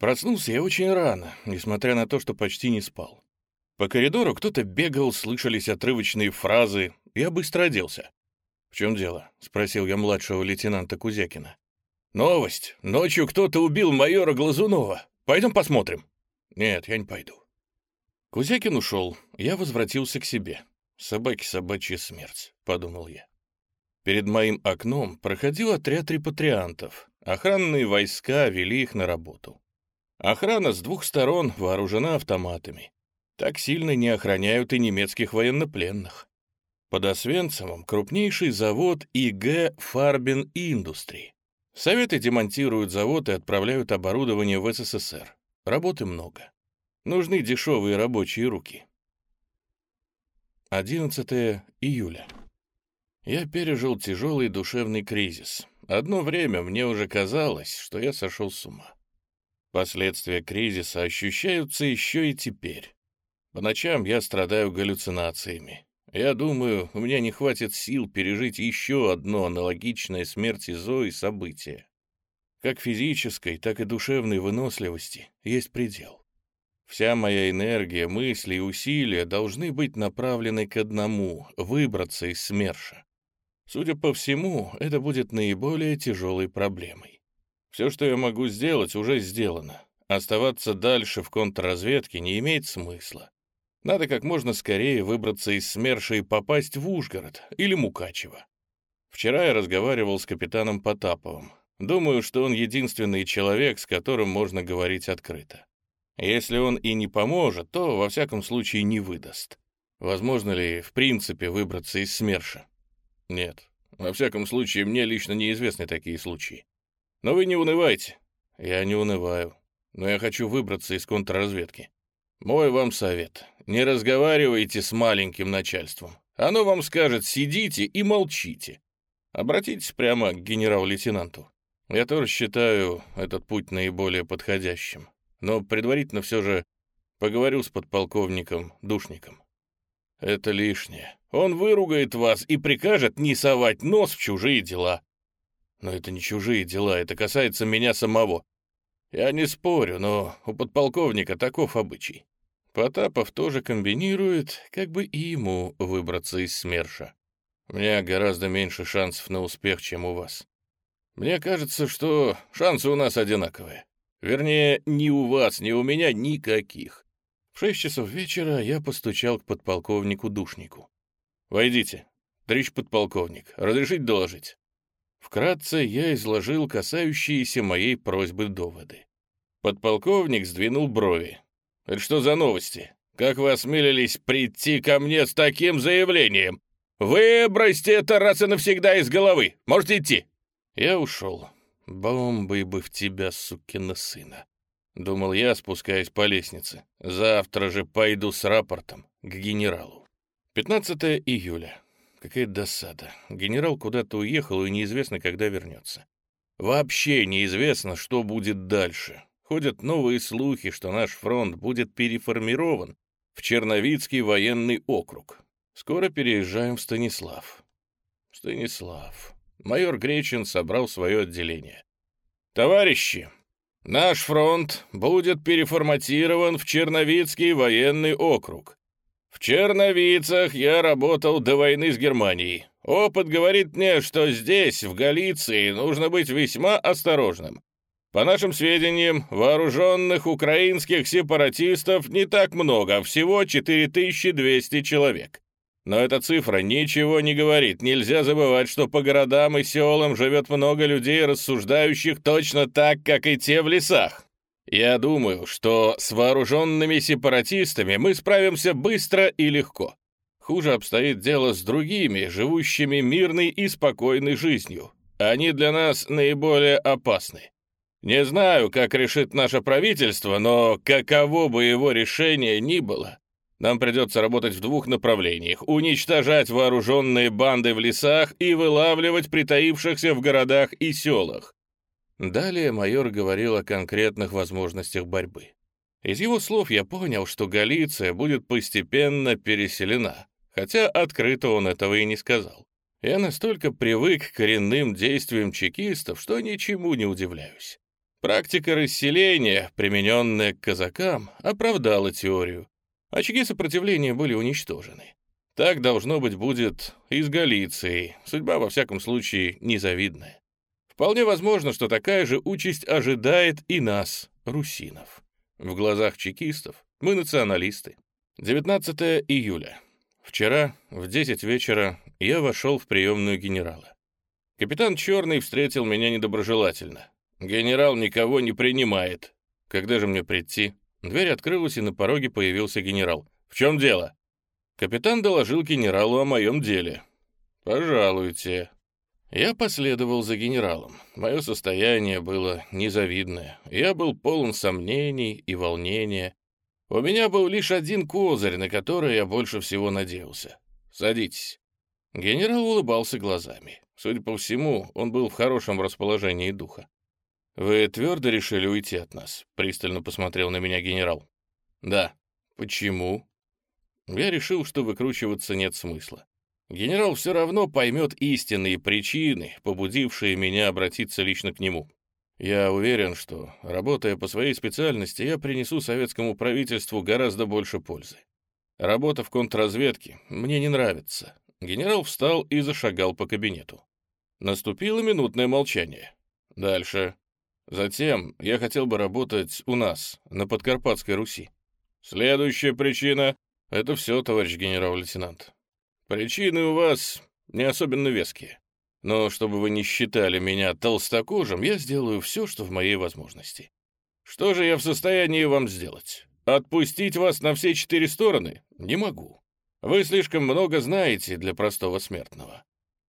Проснулся я очень рано, несмотря на то, что почти не спал. По коридору кто-то бегал, слышались отрывочные фразы. Я быстро оделся. «В чем дело?» — спросил я младшего лейтенанта Кузякина. «Новость. Ночью кто-то убил майора Глазунова. Пойдем посмотрим». «Нет, я не пойду». Кузякин ушел. Я возвратился к себе. «Собаки собачья смерть», — подумал я. Перед моим окном проходил отряд репатриантов. Охранные войска вели их на работу. Охрана с двух сторон вооружена автоматами. Так сильно не охраняют и немецких военнопленных. Под Освенцимом крупнейший завод ИГ «Фарбин Индустри». Советы демонтируют завод и отправляют оборудование в СССР. Работы много. Нужны дешевые рабочие руки. 11 июля. Я пережил тяжелый душевный кризис. Одно время мне уже казалось, что я сошел с ума. Последствия кризиса ощущаются еще и теперь. По ночам я страдаю галлюцинациями. Я думаю, у меня не хватит сил пережить еще одно аналогичное смерти Зои событие. Как физической, так и душевной выносливости есть предел. Вся моя энергия, мысли и усилия должны быть направлены к одному — выбраться из СМЕРШа. Судя по всему, это будет наиболее тяжелой проблемой. Все, что я могу сделать, уже сделано. Оставаться дальше в контрразведке не имеет смысла. Надо как можно скорее выбраться из СМЕРШа и попасть в Ужгород или Мукачево. Вчера я разговаривал с капитаном Потаповым. Думаю, что он единственный человек, с которым можно говорить открыто. Если он и не поможет, то, во всяком случае, не выдаст. Возможно ли, в принципе, выбраться из СМЕРШа? Нет. Во всяком случае, мне лично неизвестны такие случаи. Но вы не унывайте. Я не унываю. Но я хочу выбраться из контрразведки. Мой вам совет. Не разговаривайте с маленьким начальством. Оно вам скажет «сидите и молчите». Обратитесь прямо к генерал-лейтенанту. Я тоже считаю этот путь наиболее подходящим. Но предварительно все же поговорю с подполковником Душником. Это лишнее. Он выругает вас и прикажет не совать нос в чужие дела. Но это не чужие дела, это касается меня самого. Я не спорю, но у подполковника таков обычай. Потапов тоже комбинирует, как бы и ему выбраться из СМЕРШа. У меня гораздо меньше шансов на успех, чем у вас. Мне кажется, что шансы у нас одинаковые. Вернее, ни у вас, ни у меня никаких. В шесть часов вечера я постучал к подполковнику-душнику. «Войдите. Товарищ подполковник, разрешить доложить?» Вкратце я изложил касающиеся моей просьбы доводы. Подполковник сдвинул брови. «Это что за новости? Как вы осмелились прийти ко мне с таким заявлением? Выбросьте это раз и навсегда из головы. Можете идти». Я ушел. «Бомбой бы в тебя, сукина сына!» Думал я, спускаясь по лестнице. «Завтра же пойду с рапортом к генералу». 15 июля. Какая досада. Генерал куда-то уехал, и неизвестно, когда вернется. Вообще неизвестно, что будет дальше. Ходят новые слухи, что наш фронт будет переформирован в Черновицкий военный округ. Скоро переезжаем в Станислав. Станислав. Майор Гречин собрал свое отделение. «Товарищи, наш фронт будет переформатирован в Черновицкий военный округ. В Черновицах я работал до войны с Германией. Опыт говорит мне, что здесь, в Галиции, нужно быть весьма осторожным. По нашим сведениям, вооруженных украинских сепаратистов не так много, всего 4200 человек. Но эта цифра ничего не говорит. Нельзя забывать, что по городам и селам живет много людей, рассуждающих точно так, как и те в лесах. Я думаю, что с вооруженными сепаратистами мы справимся быстро и легко. Хуже обстоит дело с другими, живущими мирной и спокойной жизнью. Они для нас наиболее опасны. Не знаю, как решит наше правительство, но каково бы его решение ни было, нам придется работать в двух направлениях — уничтожать вооруженные банды в лесах и вылавливать притаившихся в городах и селах. Далее майор говорил о конкретных возможностях борьбы. Из его слов я понял, что Галиция будет постепенно переселена, хотя открыто он этого и не сказал. Я настолько привык к коренным действиям чекистов, что ничему не удивляюсь. Практика расселения, примененная к казакам, оправдала теорию. Очаги сопротивления были уничтожены. Так, должно быть, будет и с Галицией. Судьба, во всяком случае, незавидная. Вполне возможно, что такая же участь ожидает и нас, русинов. В глазах чекистов мы националисты. 19 июля. Вчера в 10 вечера я вошел в приемную генерала. Капитан Черный встретил меня недоброжелательно. «Генерал никого не принимает. Когда же мне прийти?» Дверь открылась, и на пороге появился генерал. «В чем дело?» Капитан доложил генералу о моем деле. «Пожалуйте». Я последовал за генералом. Мое состояние было незавидное. Я был полон сомнений и волнения. У меня был лишь один козырь, на который я больше всего надеялся. «Садитесь». Генерал улыбался глазами. Судя по всему, он был в хорошем расположении духа. «Вы твердо решили уйти от нас?» — пристально посмотрел на меня генерал. «Да». «Почему?» Я решил, что выкручиваться нет смысла. Генерал все равно поймет истинные причины, побудившие меня обратиться лично к нему. Я уверен, что, работая по своей специальности, я принесу советскому правительству гораздо больше пользы. Работа в контрразведке мне не нравится. Генерал встал и зашагал по кабинету. Наступило минутное молчание. Дальше. Затем я хотел бы работать у нас, на Подкарпатской Руси. Следующая причина — это все, товарищ генерал-лейтенант. Причины у вас не особенно веские. Но чтобы вы не считали меня толстокожим, я сделаю все, что в моей возможности. Что же я в состоянии вам сделать? Отпустить вас на все четыре стороны? Не могу. Вы слишком много знаете для простого смертного.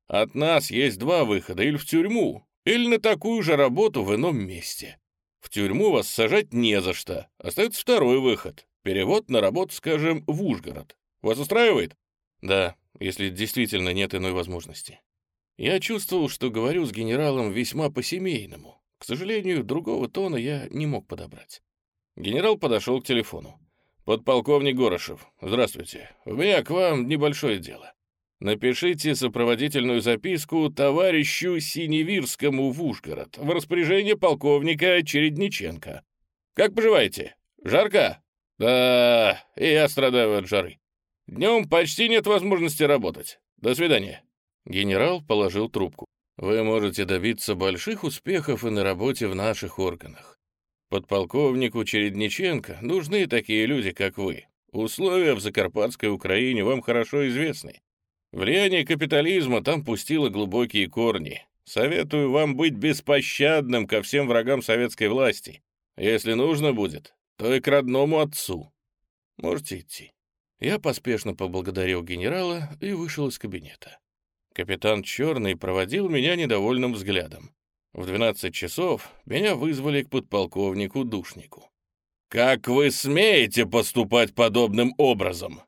От нас есть два выхода, или в тюрьму, или на такую же работу в ином месте. В тюрьму вас сажать не за что. Остается второй выход. Перевод на работу, скажем, в Ужгород. Вас устраивает? Да, если действительно нет иной возможности. Я чувствовал, что говорю с генералом весьма по-семейному. К сожалению, другого тона я не мог подобрать. Генерал подошел к телефону. «Подполковник Горошев, здравствуйте. У меня к вам небольшое дело. Напишите сопроводительную записку товарищу Синевирскому в Ужгород в распоряжение полковника Чередниченко. Как поживаете? Жарко? Да, и я страдаю от жары. Днем почти нет возможности работать. До свидания. Генерал положил трубку. Вы можете добиться больших успехов и на работе в наших органах. Подполковнику Чередниченко нужны такие люди, как вы. Условия в Закарпатской Украине вам хорошо известны. Влияние капитализма там пустило глубокие корни. Советую вам быть беспощадным ко всем врагам советской власти. Если нужно будет, то и к родному отцу. Можете идти. Я поспешно поблагодарил генерала и вышел из кабинета. Капитан Черный проводил меня недовольным взглядом. В 12 часов меня вызвали к подполковнику-душнику. «Как вы смеете поступать подобным образом?»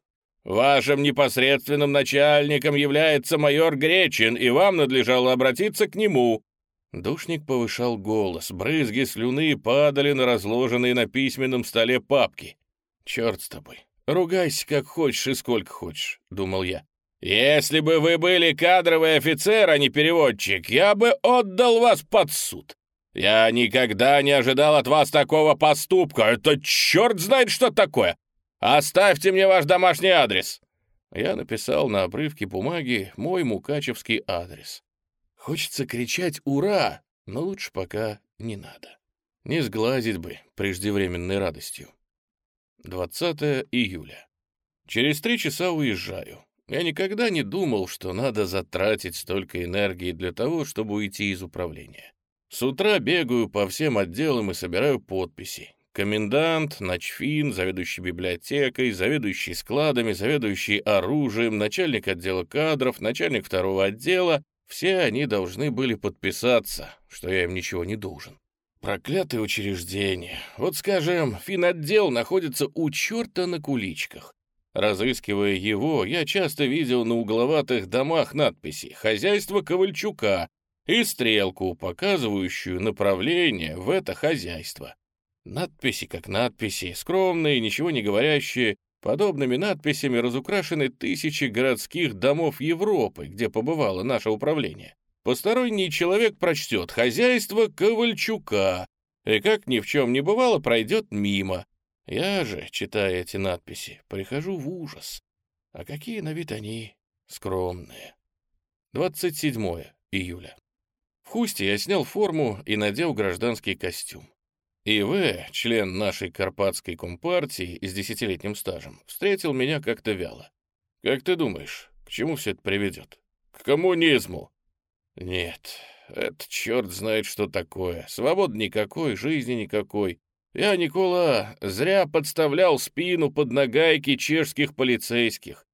Вашим непосредственным начальником является майор Гречин, и вам надлежало обратиться к нему». Душник повышал голос, брызги слюны падали на разложенные на письменном столе папки. «Черт с тобой, ругайся как хочешь и сколько хочешь», — думал я. «Если бы вы были кадровый офицер, а не переводчик, я бы отдал вас под суд. Я никогда не ожидал от вас такого поступка. Это черт знает, что такое. «Оставьте мне ваш домашний адрес!» Я написал на обрывке бумаги мой мукачевский адрес. Хочется кричать «Ура!», но лучше пока не надо. Не сглазить бы преждевременной радостью. 20 июля. Через три часа уезжаю. Я никогда не думал, что надо затратить столько энергии для того, чтобы уйти из управления. С утра бегаю по всем отделам и собираю подписи. Комендант, начфин, заведующий библиотекой, заведующий складами, заведующий оружием, начальник отдела кадров, начальник второго отдела — все они должны были подписаться, что я им ничего не должен. Проклятое учреждение. Вот, скажем, финотдел находится у черта на куличках. Разыскивая его, я часто видел на угловатых домах надписи «Хозяйство Ковальчука» и стрелку, показывающую направление в это хозяйство. Надписи как надписи, скромные, ничего не говорящие. Подобными надписями разукрашены тысячи городских домов Европы, где побывало наше управление. Посторонний человек прочтет «Хозяйство Ковальчука», И как ни в чем не бывало, пройдет мимо. Я же, читая эти надписи, прихожу в ужас. А какие на вид они скромные. 27 июля. В Хусте я снял форму и надел гражданский костюм. И.В., член нашей карпатской компартии с десятилетним стажем, встретил меня как-то вяло. «Как ты думаешь, к чему все это приведет?» «К коммунизму!» «Нет, это черт знает, что такое. Свободы никакой, жизни никакой. Я, Никола, зря подставлял спину под нагайки чешских полицейских.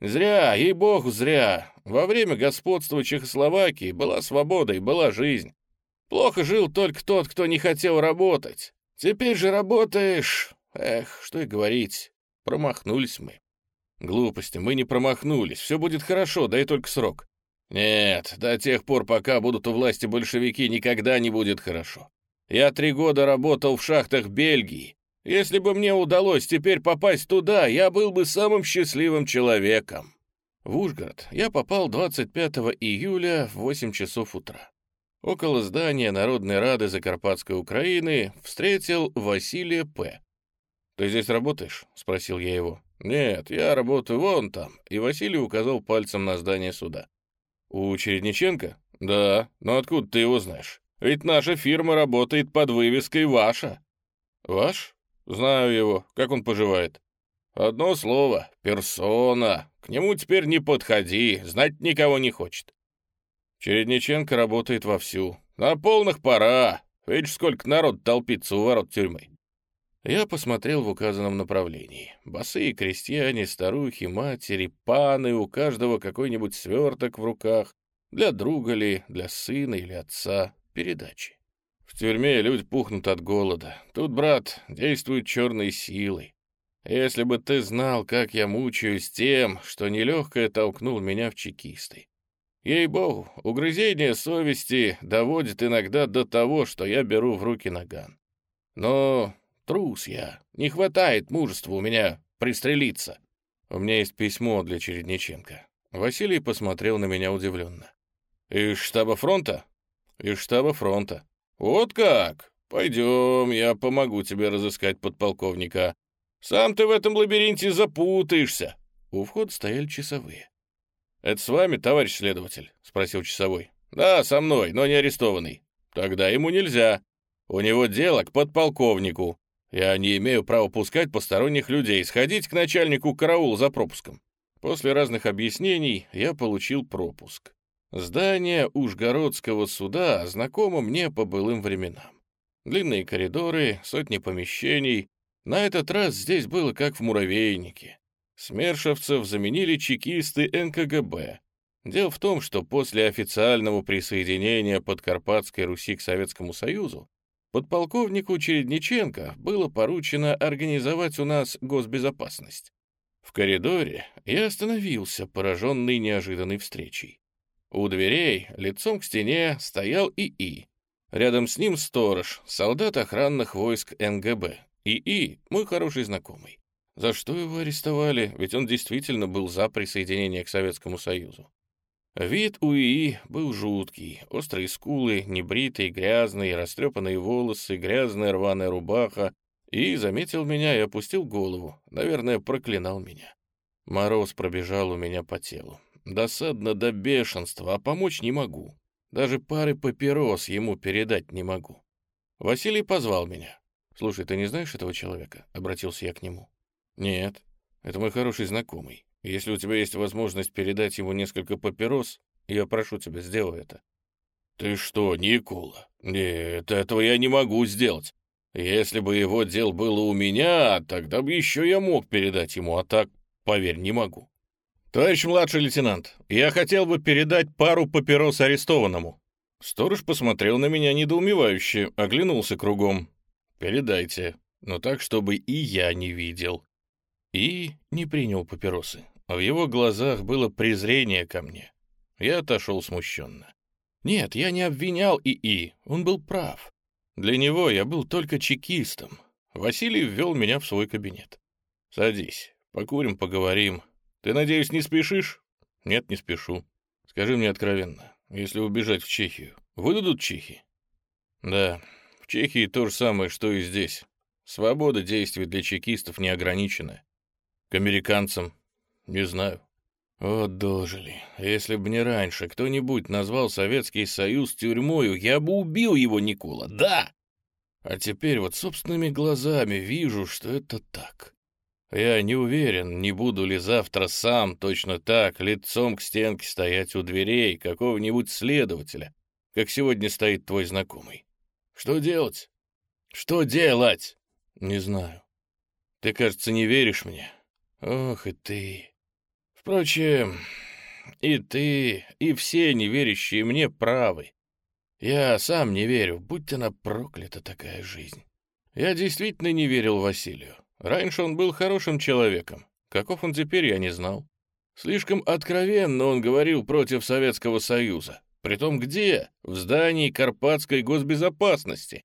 Зря, ей-богу, зря. Во время господства Чехословакии была свобода и была жизнь. Плохо жил только тот, кто не хотел работать. Теперь же работаешь... Эх, что и говорить. Промахнулись мы. Глупости, мы не промахнулись. Все будет хорошо, дай только срок. Нет, до тех пор, пока будут у власти большевики, никогда не будет хорошо. Я три года работал в шахтах Бельгии. Если бы мне удалось теперь попасть туда, я был бы самым счастливым человеком. В Ужгород я попал 25 июля в 8 часов утра. Около здания Народной Рады Закарпатской Украины встретил Василия П. «Ты здесь работаешь?» — спросил я его. «Нет, я работаю вон там», и Василий указал пальцем на здание суда. «У Чередниченко?» «Да, но откуда ты его знаешь? Ведь наша фирма работает под вывеской «Ваша». «Ваш?» «Знаю его. Как он поживает?» «Одно слово. Персона. К нему теперь не подходи, знать никого не хочет. Чередниченко работает вовсю. На полных пора. Видишь, сколько народ толпится у ворот тюрьмы. Я посмотрел в указанном направлении. Босые крестьяне, старухи, матери, паны, у каждого какой-нибудь сверток в руках. Для друга ли, для сына или отца. Передачи. В тюрьме люди пухнут от голода. Тут, брат, действуют черные силы. Если бы ты знал, как я мучаюсь тем, что нелегкое толкнул меня в чекисты. Ей-богу, угрызение совести доводит иногда до того, что я беру в руки наган. Но трус я, не хватает мужества у меня пристрелиться. У меня есть письмо для Чередниченко. Василий посмотрел на меня удивленно. «Из штаба фронта?» «Из штаба фронта». «Вот как? Пойдем, я помогу тебе разыскать подполковника. Сам ты в этом лабиринте запутаешься». У входа стояли часовые. «Это с вами, товарищ следователь?» — спросил часовой. «Да, со мной, но не арестованный». «Тогда ему нельзя. У него дело к подполковнику. Я не имею права пускать посторонних людей, сходить к начальнику караула за пропуском». После разных объяснений я получил пропуск. Здание Ужгородского суда знакомо мне по былым временам. Длинные коридоры, сотни помещений. На этот раз здесь было как в муравейнике. Смершевцев заменили чекисты НКГБ. Дело в том, что после официального присоединения Подкарпатской Руси к Советскому Союзу подполковнику Чередниченко было поручено организовать у нас госбезопасность. В коридоре я остановился, пораженный неожиданной встречей. У дверей, лицом к стене, стоял ИИ. Рядом с ним сторож, солдат охранных войск НГБ. ИИ — мой хороший знакомый. За что его арестовали? Ведь он действительно был за присоединение к Советскому Союзу. Вид у ИИ был жуткий. Острые скулы, небритые, грязные, растрепанные волосы, грязная рваная рубаха. И заметил меня и опустил голову. Наверное, проклинал меня. Мороз пробежал у меня по телу. Досадно до бешенства, а помочь не могу. Даже пары папирос ему передать не могу. Василий позвал меня. «Слушай, ты не знаешь этого человека?» — обратился я к нему. «Нет, это мой хороший знакомый. Если у тебя есть возможность передать ему несколько папирос, я прошу тебя, сделай это». «Ты что, Никола? Нет, этого я не могу сделать. Если бы его дел было у меня, тогда бы еще я мог передать ему, а так, поверь, не могу». «Товарищ младший лейтенант, я хотел бы передать пару папирос арестованному». Сторож посмотрел на меня недоумевающе, оглянулся кругом. «Передайте, но так, чтобы и я не видел и не принял папиросы. В его глазах было презрение ко мне. Я отошел смущенно. Нет, я не обвинял ИИ, он был прав. Для него я был только чекистом. Василий ввел меня в свой кабинет. «Садись, покурим, поговорим. Ты, надеюсь, не спешишь?» «Нет, не спешу. Скажи мне откровенно, если убежать в Чехию, выдадут чехи?» «Да, В Чехии то же самое, что и здесь. Свобода действий для чекистов не ограничена. К американцам не знаю. Вот дожили. Если бы не раньше кто-нибудь назвал Советский Союз тюрьмою, я бы убил его, Никола, да! А теперь вот собственными глазами вижу, что это так. Я не уверен, не буду ли завтра сам точно так, лицом к стенке стоять у дверей какого-нибудь следователя, как сегодня стоит твой знакомый. Что делать? Что делать? Не знаю. Ты, кажется, не веришь мне. Ох и ты. Впрочем, и ты, и все неверящие мне правы. Я сам не верю, будь она проклята такая жизнь. Я действительно не верил Василию. Раньше он был хорошим человеком. Каков он теперь, я не знал. Слишком откровенно он говорил против Советского Союза. Притом где? В здании Карпатской госбезопасности.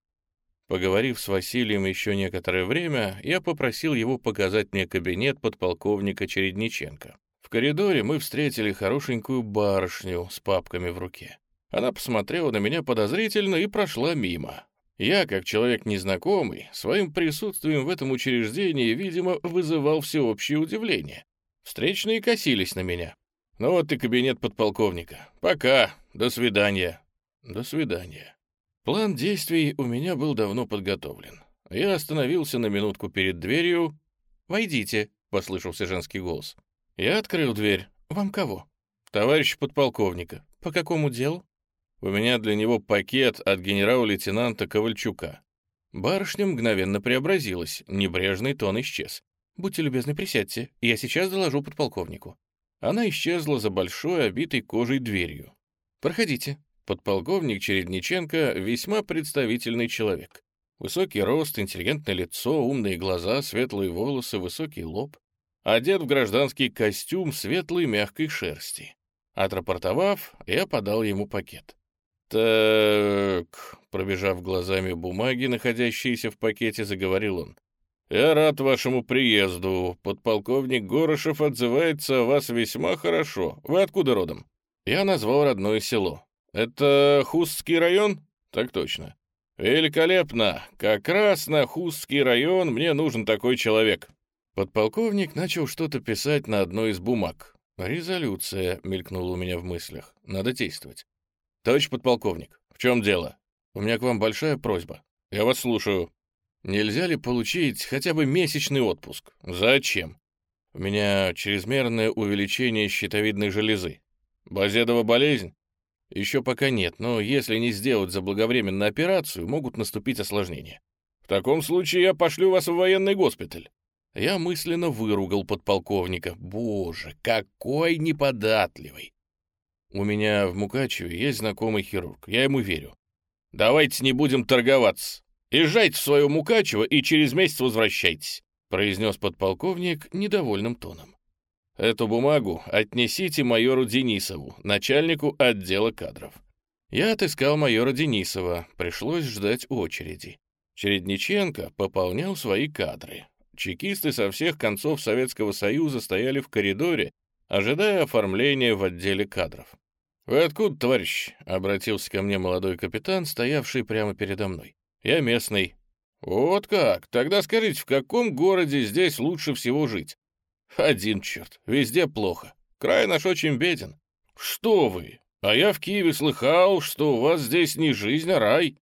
Поговорив с Василием еще некоторое время, я попросил его показать мне кабинет подполковника Чередниченко. В коридоре мы встретили хорошенькую барышню с папками в руке. Она посмотрела на меня подозрительно и прошла мимо. Я, как человек незнакомый, своим присутствием в этом учреждении, видимо, вызывал всеобщее удивление. Встречные косились на меня. «Ну вот и кабинет подполковника. Пока. До свидания». «До свидания». План действий у меня был давно подготовлен. Я остановился на минутку перед дверью. «Войдите», — послышался женский голос. Я открыл дверь. «Вам кого?» «Товарищ подполковника». «По какому делу?» У меня для него пакет от генерала-лейтенанта Ковальчука. Барышня мгновенно преобразилась, небрежный тон исчез. «Будьте любезны, присядьте, я сейчас доложу подполковнику». Она исчезла за большой, обитой кожей дверью. «Проходите». Подполковник Чередниченко весьма представительный человек. Высокий рост, интеллигентное лицо, умные глаза, светлые волосы, высокий лоб. Одет в гражданский костюм светлой мягкой шерсти. Отрапортовав, я подал ему пакет. «Так...» — пробежав глазами бумаги, находящиеся в пакете, заговорил он. «Я рад вашему приезду. Подполковник Горошев отзывается о вас весьма хорошо. Вы откуда родом?» Я назвал родное село. «Это Хустский район?» «Так точно». «Великолепно! Как раз на Хустский район мне нужен такой человек». Подполковник начал что-то писать на одной из бумаг. «Резолюция», — мелькнула у меня в мыслях. «Надо действовать». «Товарищ подполковник, в чем дело? У меня к вам большая просьба. Я вас слушаю. Нельзя ли получить хотя бы месячный отпуск? Зачем? У меня чрезмерное увеличение щитовидной железы. Базедова болезнь? Еще пока нет, но если не сделать заблаговременно операцию, могут наступить осложнения. В таком случае я пошлю вас в военный госпиталь. Я мысленно выругал подполковника. Боже, какой неподатливый! У меня в Мукачеве есть знакомый хирург, я ему верю. Давайте не будем торговаться. Езжайте в свое Мукачево и через месяц возвращайтесь, произнес подполковник недовольным тоном. Эту бумагу отнесите майору Денисову, начальнику отдела кадров. Я отыскал майора Денисова, пришлось ждать очереди. Чередниченко пополнял свои кадры. Чекисты со всех концов Советского Союза стояли в коридоре, ожидая оформления в отделе кадров. «Вы откуда, товарищ?» — обратился ко мне молодой капитан, стоявший прямо передо мной. «Я местный». «Вот как? Тогда скажите, в каком городе здесь лучше всего жить?» «Один черт, везде плохо. Край наш очень беден». «Что вы? А я в Киеве слыхал, что у вас здесь не жизнь, а рай».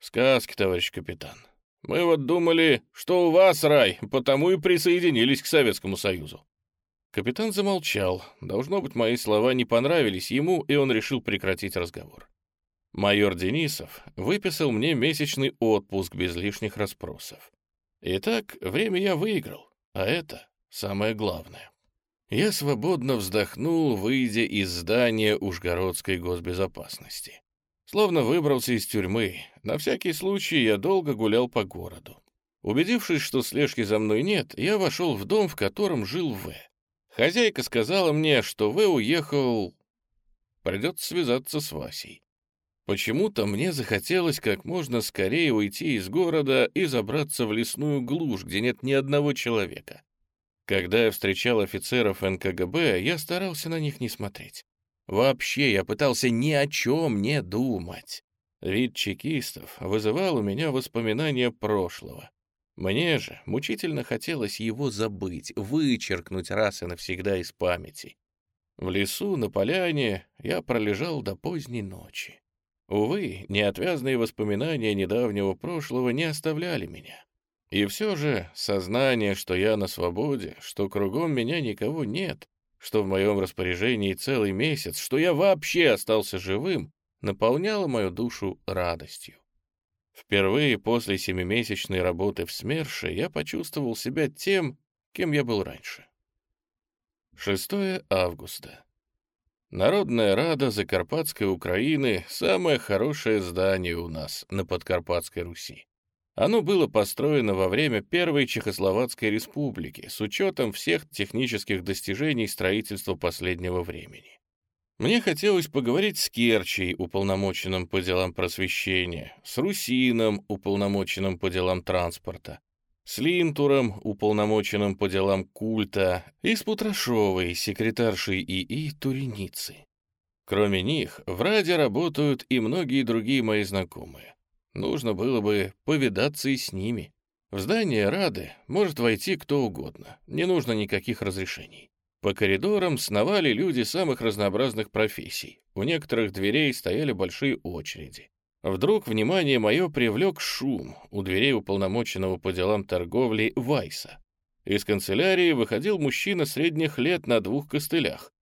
«Сказки, товарищ капитан. Мы вот думали, что у вас рай, потому и присоединились к Советскому Союзу». Капитан замолчал. Должно быть, мои слова не понравились ему, и он решил прекратить разговор. Майор Денисов выписал мне месячный отпуск без лишних расспросов. Итак, время я выиграл, а это самое главное. Я свободно вздохнул, выйдя из здания Ужгородской госбезопасности. Словно выбрался из тюрьмы. На всякий случай я долго гулял по городу. Убедившись, что слежки за мной нет, я вошел в дом, в котором жил В. Хозяйка сказала мне, что В уехал... Придется связаться с Васей. Почему-то мне захотелось как можно скорее уйти из города и забраться в лесную глушь, где нет ни одного человека. Когда я встречал офицеров НКГБ, я старался на них не смотреть. Вообще я пытался ни о чем не думать. Вид чекистов вызывал у меня воспоминания прошлого. Мне же мучительно хотелось его забыть, вычеркнуть раз и навсегда из памяти. В лесу, на поляне, я пролежал до поздней ночи. Увы, неотвязные воспоминания недавнего прошлого не оставляли меня. И все же сознание, что я на свободе, что кругом меня никого нет, что в моем распоряжении целый месяц, что я вообще остался живым, наполняло мою душу радостью. Впервые после семимесячной работы в СМЕРШе я почувствовал себя тем, кем я был раньше. 6 августа. Народная Рада Закарпатской Украины — самое хорошее здание у нас на Подкарпатской Руси. Оно было построено во время Первой Чехословацкой Республики с учетом всех технических достижений строительства последнего времени. Мне хотелось поговорить с Керчей, уполномоченным по делам просвещения, с Русином, уполномоченным по делам транспорта, с Линтуром, уполномоченным по делам культа, и с Путрашовой, секретаршей ИИ Туреницы. Кроме них, в Раде работают и многие другие мои знакомые. Нужно было бы повидаться и с ними. В здание Рады может войти кто угодно, не нужно никаких разрешений. По коридорам сновали люди самых разнообразных профессий. У некоторых дверей стояли большие очереди. Вдруг внимание мое привлек шум у дверей уполномоченного по делам торговли Вайса. Из канцелярии выходил мужчина средних лет на двух костылях.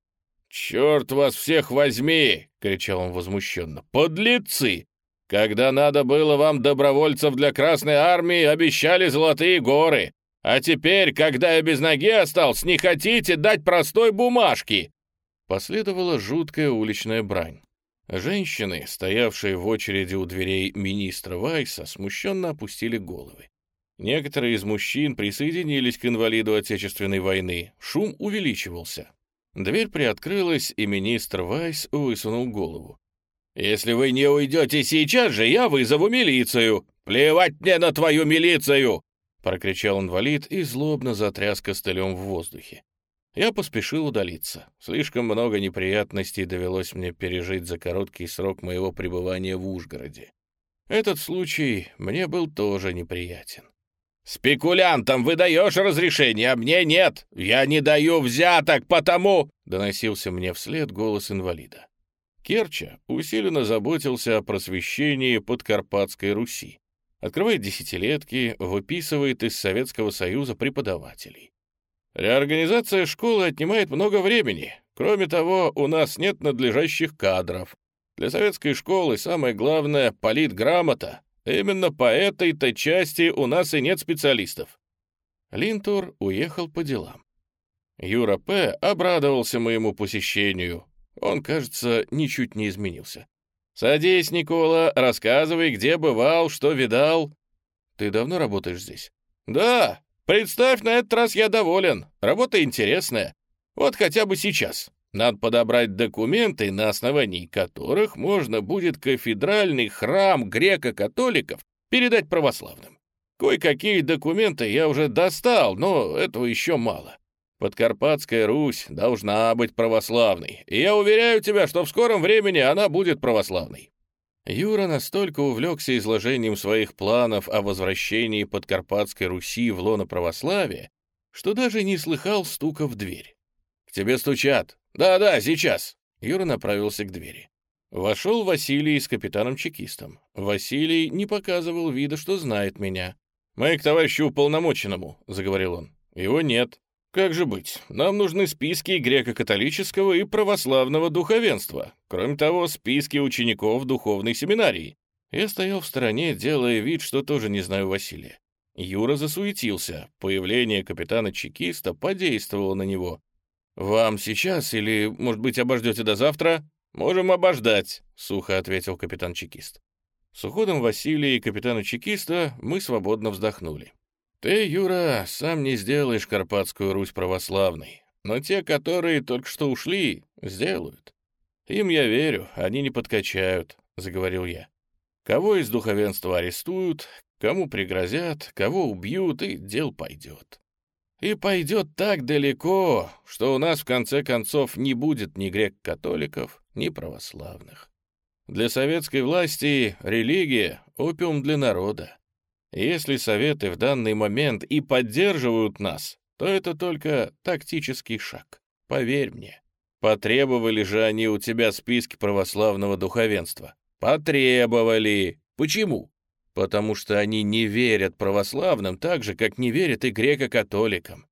«Черт вас всех возьми!» — кричал он возмущенно. «Подлецы! Когда надо было вам добровольцев для Красной Армии, обещали золотые горы. А теперь, когда я без ноги остался, не хотите дать простой бумажки!» Последовала жуткая уличная брань. Женщины, стоявшие в очереди у дверей министра Вайса, смущенно опустили головы. Некоторые из мужчин присоединились к инвалиду Отечественной войны. Шум увеличивался. Дверь приоткрылась, и министр Вайс высунул голову. «Если вы не уйдете сейчас же, я вызову милицию! Плевать мне на твою милицию!» прокричал инвалид и злобно затряс костылем в воздухе. Я поспешил удалиться. Слишком много неприятностей довелось мне пережить за короткий срок моего пребывания в Ужгороде. Этот случай мне был тоже неприятен. «Спекулянтам выдаешь разрешение, а мне нет! Я не даю взяток, потому...» — доносился мне вслед голос инвалида. Керча усиленно заботился о просвещении Подкарпатской Руси. Открывает десятилетки, выписывает из Советского Союза преподавателей. Реорганизация школы отнимает много времени. Кроме того, у нас нет надлежащих кадров. Для советской школы самое главное — политграмота. Именно по этой-то части у нас и нет специалистов. Линтур уехал по делам. Юра П. обрадовался моему посещению, он, кажется, ничуть не изменился. «Садись, Никола, рассказывай, где бывал, что видал». «Ты давно работаешь здесь?» «Да, представь, на этот раз я доволен. Работа интересная. Вот хотя бы сейчас. Надо подобрать документы, на основании которых можно будет кафедральный храм греко-католиков передать православным. Кое-какие документы я уже достал, но этого еще мало. Подкарпатская Русь должна быть православной, и я уверяю тебя, что в скором времени она будет православной». Юра настолько увлекся изложением своих планов о возвращении Подкарпатской Руси в лоно православия, что даже не слыхал стука в дверь. «К тебе стучат». «Да-да, сейчас». Юра направился к двери. Вошел Василий с капитаном-чекистом. Василий не показывал вида, что знает меня. «Мы к товарищу уполномоченному», — заговорил он. «Его нет. Как же быть? Нам нужны списки греко-католического и православного духовенства. Кроме того, списки учеников духовной семинарии. Я стоял в стороне, делая вид, что тоже не знаю Василия. Юра засуетился. Появление капитана-чекиста подействовало на него. «Вам сейчас или, может быть, обождете до завтра?» «Можем обождать», — сухо ответил капитан-чекист. С уходом Василия и капитана-чекиста мы свободно вздохнули. Ты, Юра, сам не сделаешь Карпатскую Русь православной, но те, которые только что ушли, сделают. Им я верю, они не подкачают, — заговорил я. Кого из духовенства арестуют, кому пригрозят, кого убьют, и дел пойдет. И пойдет так далеко, что у нас в конце концов не будет ни грек-католиков, ни православных. Для советской власти религия — опиум для народа. Если советы в данный момент и поддерживают нас, то это только тактический шаг. Поверь мне. Потребовали же они у тебя списки православного духовенства. Потребовали. Почему? Потому что они не верят православным так же, как не верят и греко-католикам.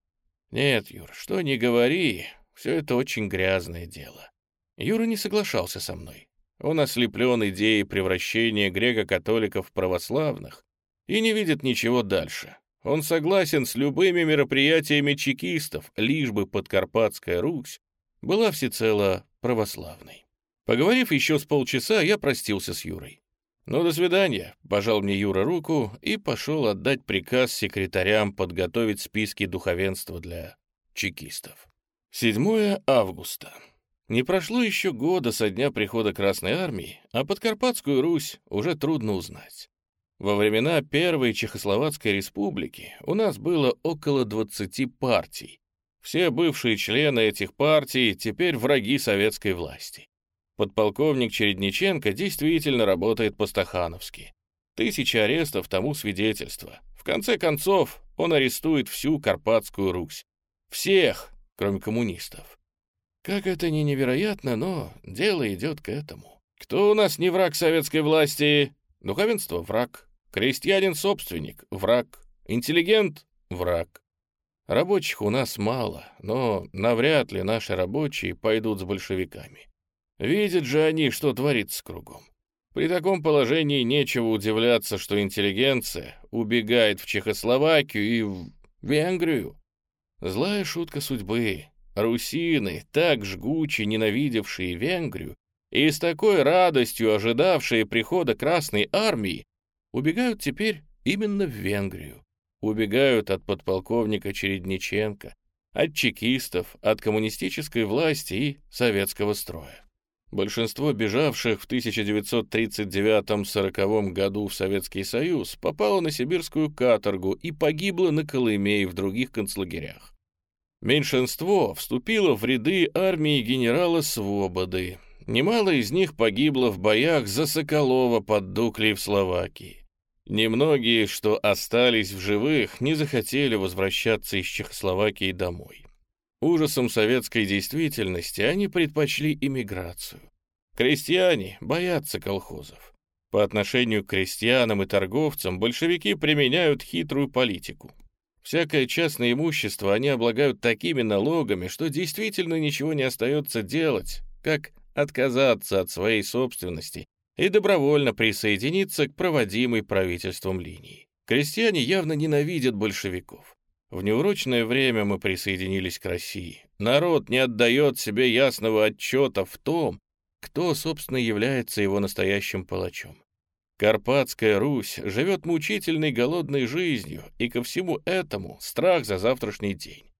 Нет, Юр, что ни говори, все это очень грязное дело. Юра не соглашался со мной. Он ослеплен идеей превращения греко-католиков в православных и не видит ничего дальше. Он согласен с любыми мероприятиями чекистов, лишь бы Подкарпатская Русь была всецело православной. Поговорив еще с полчаса, я простился с Юрой. «Ну, до свидания», — пожал мне Юра руку и пошел отдать приказ секретарям подготовить списки духовенства для чекистов. 7 августа. Не прошло еще года со дня прихода Красной Армии, а Подкарпатскую Русь уже трудно узнать. Во времена Первой Чехословацкой Республики у нас было около 20 партий. Все бывшие члены этих партий теперь враги советской власти. Подполковник Чередниченко действительно работает по-стахановски. Тысячи арестов тому свидетельство. В конце концов, он арестует всю Карпатскую Русь. Всех, кроме коммунистов. Как это ни невероятно, но дело идет к этому. Кто у нас не враг советской власти? Духовенство — враг. Крестьянин-собственник — враг. Интеллигент — враг. Рабочих у нас мало, но навряд ли наши рабочие пойдут с большевиками. Видят же они, что творится кругом. При таком положении нечего удивляться, что интеллигенция убегает в Чехословакию и в Венгрию. Злая шутка судьбы. Русины, так жгуче ненавидевшие Венгрию и с такой радостью ожидавшие прихода Красной Армии, убегают теперь именно в Венгрию. Убегают от подполковника Чередниченко, от чекистов, от коммунистической власти и советского строя. Большинство бежавших в 1939-40 году в Советский Союз попало на сибирскую каторгу и погибло на Колыме и в других концлагерях. Меньшинство вступило в ряды армии генерала Свободы. Немало из них погибло в боях за Соколова под Дуклей в Словакии. Немногие, что остались в живых, не захотели возвращаться из Чехословакии домой. Ужасом советской действительности они предпочли иммиграцию. Крестьяне боятся колхозов. По отношению к крестьянам и торговцам большевики применяют хитрую политику. Всякое частное имущество они облагают такими налогами, что действительно ничего не остается делать, как отказаться от своей собственности и добровольно присоединиться к проводимой правительством линии. Крестьяне явно ненавидят большевиков. В неурочное время мы присоединились к России. Народ не отдает себе ясного отчета в том, кто, собственно, является его настоящим палачом. Карпатская Русь живет мучительной голодной жизнью, и ко всему этому страх за завтрашний день.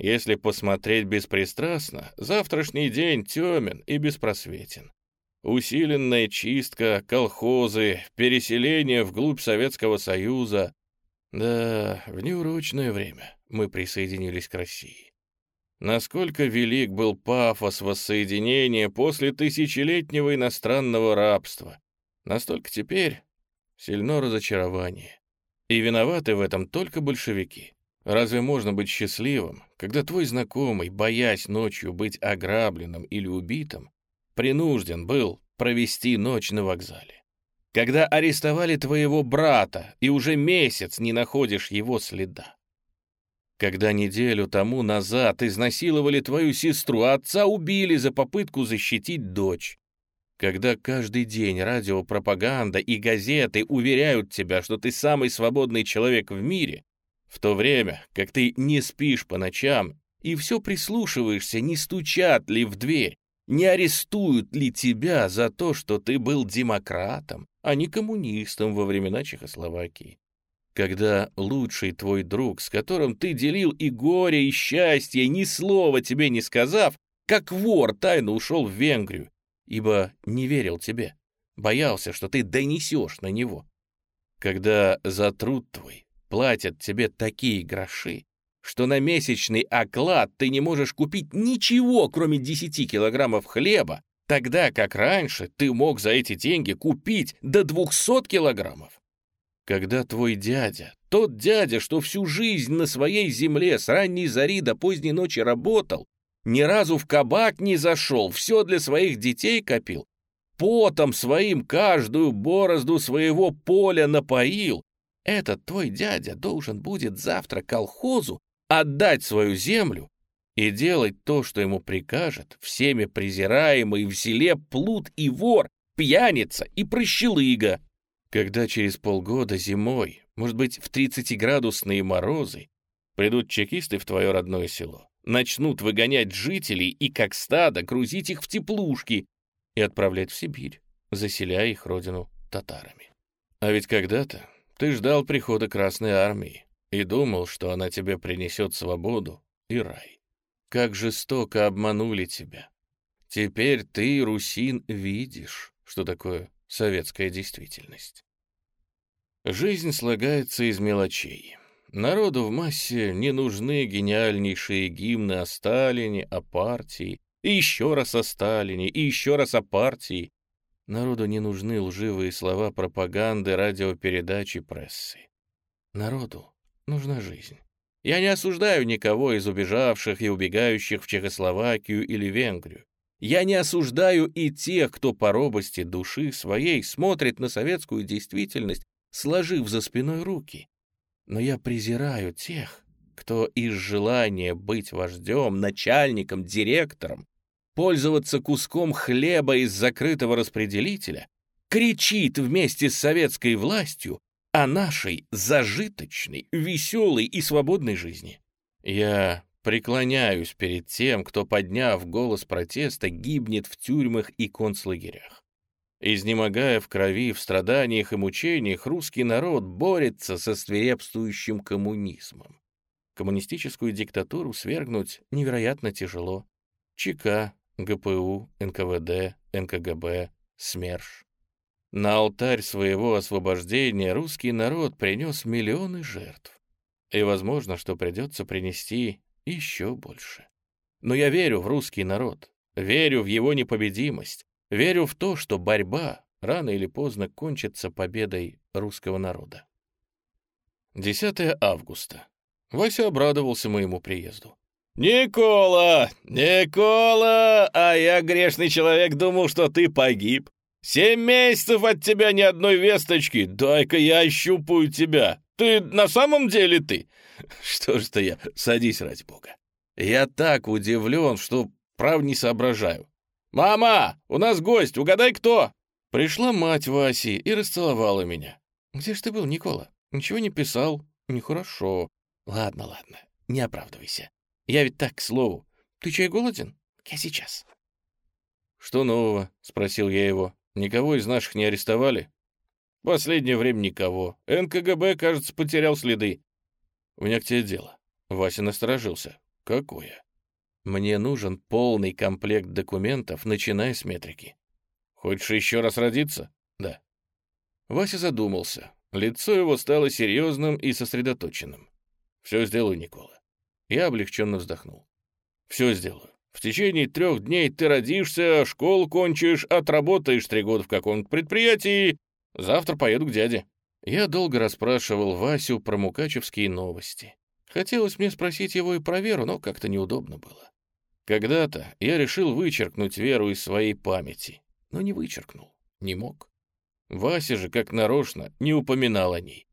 Если посмотреть беспристрастно, завтрашний день темен и беспросветен. Усиленная чистка, колхозы, переселение вглубь Советского Союза. Да, в неурочное время мы присоединились к России. Насколько велик был пафос воссоединения после тысячелетнего иностранного рабства, Настолько теперь сильно разочарование. И виноваты в этом только большевики. Разве можно быть счастливым, когда твой знакомый, боясь ночью быть ограбленным или убитым, принужден был провести ночь на вокзале? Когда арестовали твоего брата и уже месяц не находишь его следа? Когда неделю тому назад изнасиловали твою сестру, а отца убили за попытку защитить дочь? когда каждый день радиопропаганда и газеты уверяют тебя, что ты самый свободный человек в мире, в то время, как ты не спишь по ночам и все прислушиваешься, не стучат ли в дверь, не арестуют ли тебя за то, что ты был демократом, а не коммунистом во времена Чехословакии. Когда лучший твой друг, с которым ты делил и горе, и счастье, ни слова тебе не сказав, как вор тайно ушел в Венгрию, ибо не верил тебе, боялся, что ты донесешь на него. Когда за труд твой платят тебе такие гроши, что на месячный оклад ты не можешь купить ничего, кроме 10 килограммов хлеба, Тогда, как раньше, ты мог за эти деньги купить до 200 килограммов. Когда твой дядя, тот дядя, что всю жизнь на своей земле с ранней зари до поздней ночи работал, ни разу в кабак не зашел, все для своих детей копил, потом своим каждую борозду своего поля напоил, этот твой дядя должен будет завтра колхозу отдать свою землю и делать то, что ему прикажет, всеми презираемый в селе плут и вор, пьяница и прощелыга. Когда через полгода зимой, может быть, в 30-градусные морозы, придут чекисты в твое родное село, начнут выгонять жителей и, как стадо, грузить их в теплушки и отправлять в Сибирь, заселяя их родину татарами. А ведь когда-то ты ждал прихода Красной Армии и думал, что она тебе принесет свободу и рай. Как жестоко обманули тебя. Теперь ты, Русин, видишь, что такое советская действительность. Жизнь слагается из мелочей. Народу в массе не нужны гениальнейшие гимны о Сталине, о партии, и еще раз о Сталине, и еще раз о партии. Народу не нужны лживые слова пропаганды, радиопередачи, прессы. Народу нужна жизнь. Я не осуждаю никого из убежавших и убегающих в Чехословакию или Венгрию. Я не осуждаю и тех, кто по робости души своей смотрит на советскую действительность, сложив за спиной руки. Но я презираю тех, кто из желания быть вождем, начальником, директором, пользоваться куском хлеба из закрытого распределителя, кричит вместе с советской властью о нашей зажиточной, веселой и свободной жизни. Я Преклоняюсь перед тем, кто, подняв голос протеста, гибнет в тюрьмах и концлагерях. Изнемогая в крови, в страданиях и мучениях, русский народ борется со свирепствующим коммунизмом. Коммунистическую диктатуру свергнуть невероятно тяжело. ЧК, ГПУ, НКВД, НКГБ, СМЕРШ. На алтарь своего освобождения русский народ принес миллионы жертв. И возможно, что придется принести еще больше. Но я верю в русский народ, верю в его непобедимость, верю в то, что борьба рано или поздно кончится победой русского народа. 10 августа. Вася обрадовался моему приезду. «Никола! Никола! А я, грешный человек, думал, что ты погиб. Семь месяцев от тебя ни одной весточки. Дай-ка я ощупаю тебя. Ты на самом деле ты? Что ж ты я? Садись, ради бога. Я так удивлен, что прав не соображаю. «Мама, у нас гость, угадай, кто?» Пришла мать Васи и расцеловала меня. «Где ж ты был, Никола? Ничего не писал? Нехорошо. Ладно, ладно, не оправдывайся. Я ведь так, к слову. Ты чай голоден? Я сейчас». «Что нового?» — спросил я его. «Никого из наших не арестовали?» последнее время никого. НКГБ, кажется, потерял следы. У меня к тебе дело. Вася насторожился. Какое? Мне нужен полный комплект документов, начиная с метрики. Хочешь еще раз родиться? Да. Вася задумался. Лицо его стало серьезным и сосредоточенным. Все сделаю, Никола. Я облегченно вздохнул. Все сделаю. В течение трех дней ты родишься, школу кончишь, отработаешь три года в каком-то предприятии Завтра поеду к дяде». Я долго расспрашивал Васю про мукачевские новости. Хотелось мне спросить его и про Веру, но как-то неудобно было. Когда-то я решил вычеркнуть Веру из своей памяти, но не вычеркнул, не мог. Вася же, как нарочно, не упоминал о ней.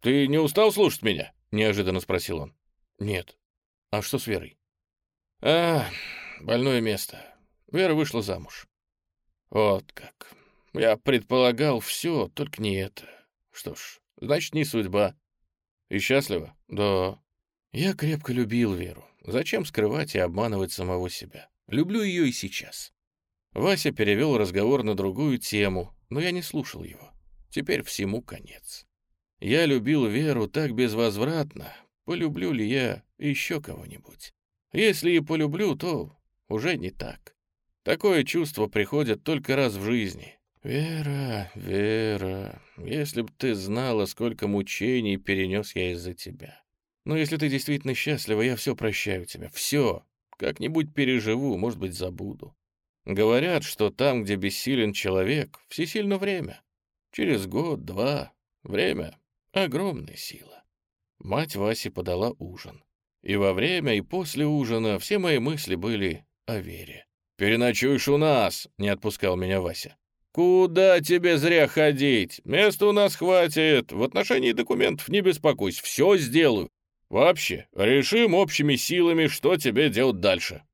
«Ты не устал слушать меня?» — неожиданно спросил он. «Нет. А что с Верой?» «А, больное место. Вера вышла замуж». «Вот как. Я предполагал все, только не это. Что ж, значит, не судьба. И счастлива? Да. Я крепко любил Веру. Зачем скрывать и обманывать самого себя? Люблю ее и сейчас. Вася перевел разговор на другую тему, но я не слушал его. Теперь всему конец. Я любил Веру так безвозвратно. Полюблю ли я еще кого-нибудь? Если и полюблю, то уже не так. Такое чувство приходит только раз в жизни, «Вера, Вера, если б ты знала, сколько мучений перенес я из-за тебя. Но если ты действительно счастлива, я все прощаю тебя, все. Как-нибудь переживу, может быть, забуду. Говорят, что там, где бессилен человек, всесильно время. Через год, два, время — огромная сила. Мать Васи подала ужин. И во время, и после ужина все мои мысли были о вере. «Переночуешь у нас», — не отпускал меня Вася. «Куда тебе зря ходить? Места у нас хватит. В отношении документов не беспокойся, все сделаю. Вообще, решим общими силами, что тебе делать дальше».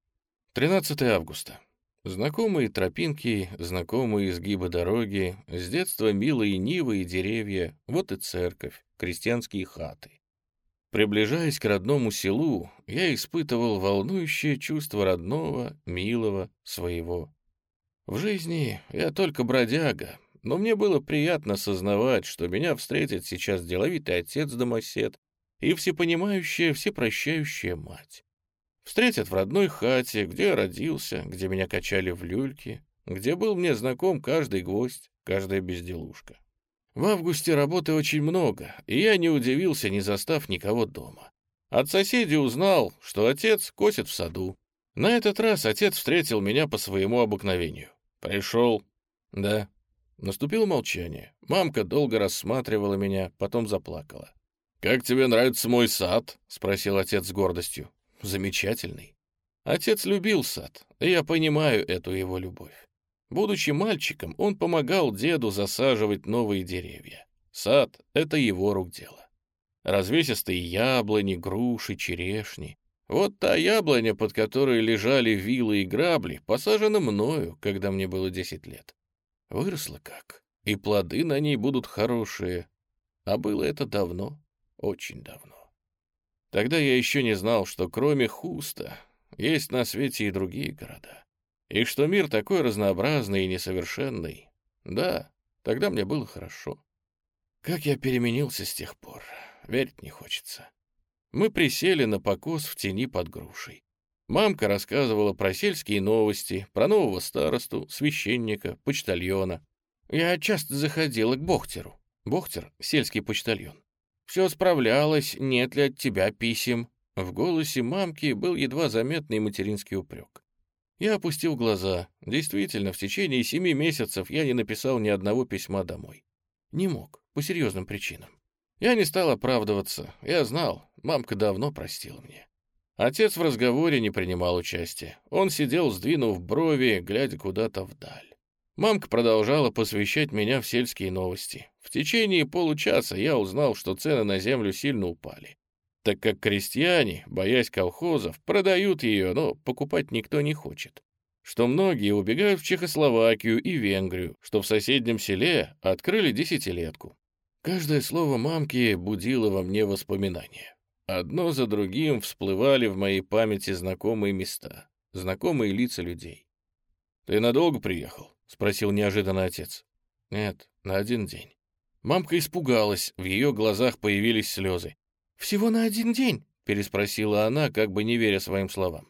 13 августа. Знакомые тропинки, знакомые изгибы дороги, с детства милые нивы и деревья, вот и церковь, крестьянские хаты. Приближаясь к родному селу, я испытывал волнующее чувство родного, милого, своего. В жизни я только бродяга, но мне было приятно сознавать, что меня встретит сейчас деловитый отец-домосед и всепонимающая, всепрощающая мать. Встретят в родной хате, где я родился, где меня качали в люльке, где был мне знаком каждый гвоздь, каждая безделушка. В августе работы очень много, и я не удивился, не застав никого дома. От соседей узнал, что отец косит в саду. На этот раз отец встретил меня по своему обыкновению. «Пришел?» «Да». Наступило молчание. Мамка долго рассматривала меня, потом заплакала. «Как тебе нравится мой сад?» — спросил отец с гордостью. «Замечательный». Отец любил сад, и я понимаю эту его любовь. Будучи мальчиком, он помогал деду засаживать новые деревья. Сад — это его рук дело. Развесистые яблони, груши, черешни. Вот та яблоня, под которой лежали вилы и грабли, посажена мною, когда мне было десять лет. Выросла как, и плоды на ней будут хорошие. А было это давно, очень давно. Тогда я еще не знал, что кроме Хуста есть на свете и другие города. И что мир такой разнообразный и несовершенный. Да, тогда мне было хорошо. Как я переменился с тех пор, верить не хочется. Мы присели на покос в тени под грушей. Мамка рассказывала про сельские новости, про нового старосту, священника, почтальона. Я часто заходила к Бохтеру. Бохтер — сельский почтальон. Все справлялось, нет ли от тебя писем. В голосе мамки был едва заметный материнский упрек. Я опустил глаза. Действительно, в течение семи месяцев я не написал ни одного письма домой. Не мог, по серьезным причинам. Я не стал оправдываться. Я знал, мамка давно простила мне. Отец в разговоре не принимал участия. Он сидел, сдвинув брови, глядя куда-то вдаль. Мамка продолжала посвящать меня в сельские новости. В течение получаса я узнал, что цены на землю сильно упали так как крестьяне, боясь колхозов, продают ее, но покупать никто не хочет. Что многие убегают в Чехословакию и Венгрию, что в соседнем селе открыли десятилетку. Каждое слово мамки будило во мне воспоминания. Одно за другим всплывали в моей памяти знакомые места, знакомые лица людей. «Ты надолго приехал?» — спросил неожиданно отец. «Нет, на один день». Мамка испугалась, в ее глазах появились слезы. «Всего на один день?» — переспросила она, как бы не веря своим словам.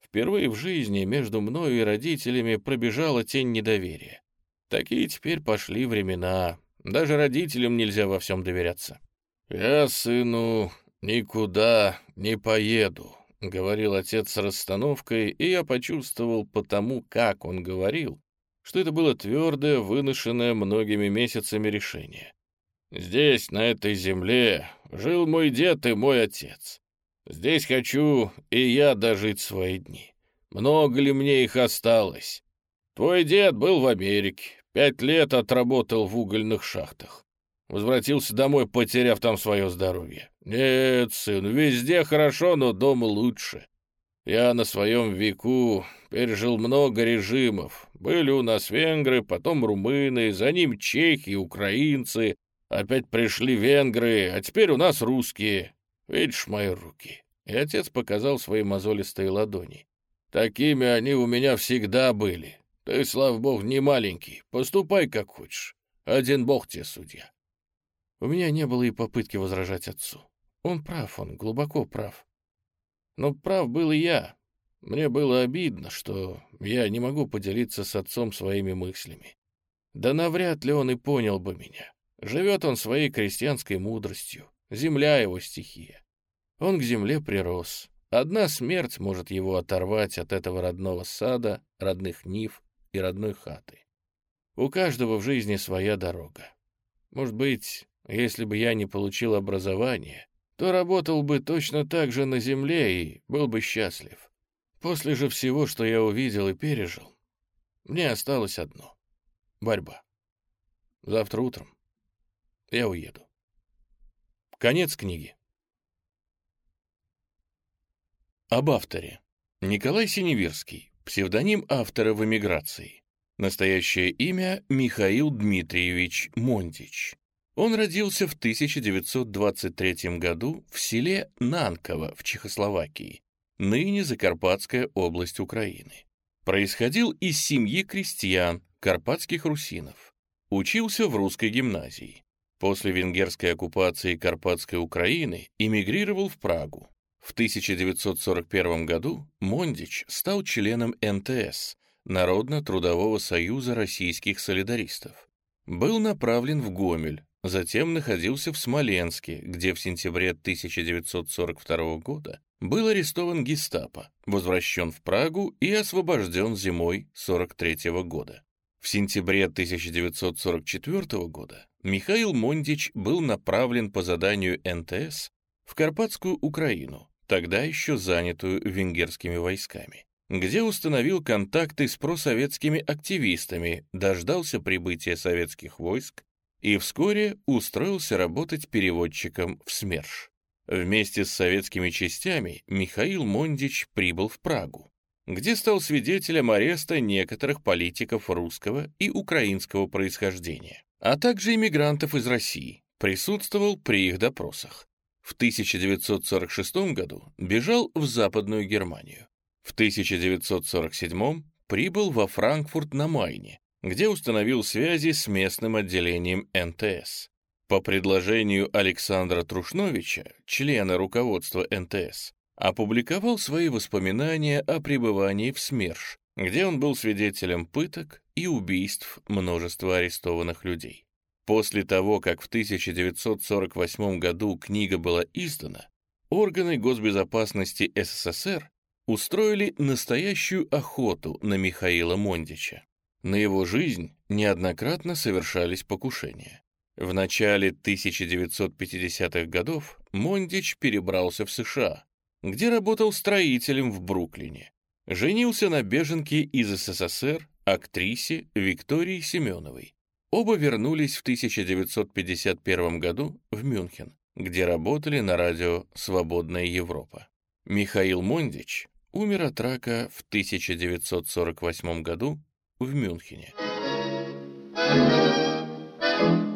Впервые в жизни между мною и родителями пробежала тень недоверия. Такие теперь пошли времена. Даже родителям нельзя во всем доверяться. «Я, сыну, никуда не поеду», — говорил отец с расстановкой, и я почувствовал потому, как он говорил, что это было твердое, выношенное многими месяцами решение. Здесь, на этой земле, жил мой дед и мой отец. Здесь хочу и я дожить свои дни. Много ли мне их осталось? Твой дед был в Америке, пять лет отработал в угольных шахтах. Возвратился домой, потеряв там свое здоровье. Нет, сын, везде хорошо, но дома лучше. Я на своем веку пережил много режимов. Были у нас венгры, потом румыны, за ним чехи, украинцы, Опять пришли венгры, а теперь у нас русские. Видишь мои руки?» И отец показал свои мозолистые ладони. «Такими они у меня всегда были. Ты, слава богу, не маленький. Поступай, как хочешь. Один бог тебе судья». У меня не было и попытки возражать отцу. Он прав, он глубоко прав. Но прав был и я. Мне было обидно, что я не могу поделиться с отцом своими мыслями. Да навряд ли он и понял бы меня. Живет он своей крестьянской мудростью, земля его стихия. Он к земле прирос, Одна смерть может его оторвать от этого родного сада, родных нив и родной хаты. У каждого в жизни своя дорога. Может быть, если бы я не получил образование, то работал бы точно так же на земле и был бы счастлив. После же всего, что я увидел и пережил, мне осталось одно — борьба. Завтра утром я уеду. Конец книги. Об авторе. Николай Синевирский, псевдоним автора в эмиграции. Настоящее имя Михаил Дмитриевич Мондич. Он родился в 1923 году в селе Нанково в Чехословакии, ныне Закарпатская область Украины. Происходил из семьи крестьян, карпатских русинов. Учился в русской гимназии. После венгерской оккупации Карпатской Украины эмигрировал в Прагу. В 1941 году Мондич стал членом НТС, Народно-трудового союза российских солидаристов. Был направлен в Гомель, затем находился в Смоленске, где в сентябре 1942 года был арестован гестапо, возвращен в Прагу и освобожден зимой 43 года. В сентябре 1944 года Михаил Мондич был направлен по заданию НТС в Карпатскую Украину, тогда еще занятую венгерскими войсками, где установил контакты с просоветскими активистами, дождался прибытия советских войск и вскоре устроился работать переводчиком в СМЕРШ. Вместе с советскими частями Михаил Мондич прибыл в Прагу, где стал свидетелем ареста некоторых политиков русского и украинского происхождения, а также иммигрантов из России, присутствовал при их допросах. В 1946 году бежал в Западную Германию. В 1947 прибыл во Франкфурт на Майне, где установил связи с местным отделением НТС. По предложению Александра Трушновича, члена руководства НТС, опубликовал свои воспоминания о пребывании в СМЕРШ, где он был свидетелем пыток и убийств множества арестованных людей. После того, как в 1948 году книга была издана, органы госбезопасности СССР устроили настоящую охоту на Михаила Мондича. На его жизнь неоднократно совершались покушения. В начале 1950-х годов Мондич перебрался в США, где работал строителем в Бруклине. Женился на беженке из СССР, актрисе Виктории Семеновой. Оба вернулись в 1951 году в Мюнхен, где работали на радио «Свободная Европа». Михаил Мондич умер от рака в 1948 году в Мюнхене. Thank you.